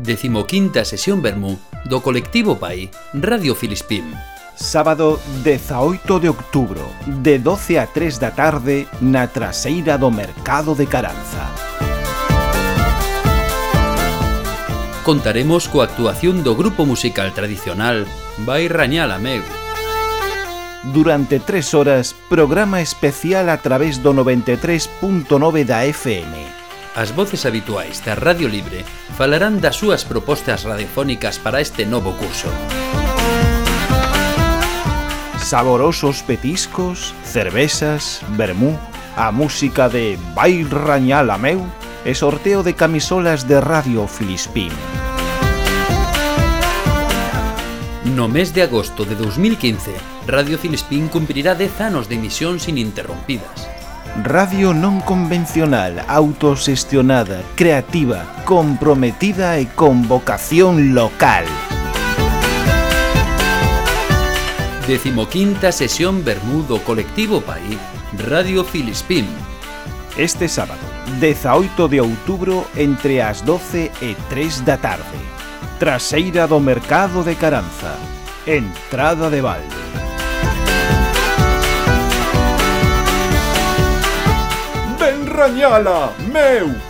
Decimoquinta sesión Bermú do colectivo Pai Radio Filispín. Sábado 18 de outubro, de 12 a 3 da tarde, na traseira do Mercado de Caranza. Contaremos coa actuación do grupo musical tradicional Vai Rañal Ameu. Durante tres horas, programa especial a través do 93.9 da FM as voces habituais da Radio Libre falarán das súas propostas radiofónicas para este novo curso. Saborosos petiscos, cervezas, vermú, a música de Vai Rañala Meu e sorteo de camisolas de Radio Filispín. No mes de agosto de 2015, Radio Filispín cumprirá 10 anos de emisión sin interrompidas Radio non convencional, autosestionada, creativa, comprometida e con vocación local. Decimoquinta sesión Bermudo Colectivo País, Radio Filispín. Este sábado, 18 de outubro, entre as 12 e 3 da tarde. Traseira do Mercado de Caranza. Entrada de balde. Praniala! Mył!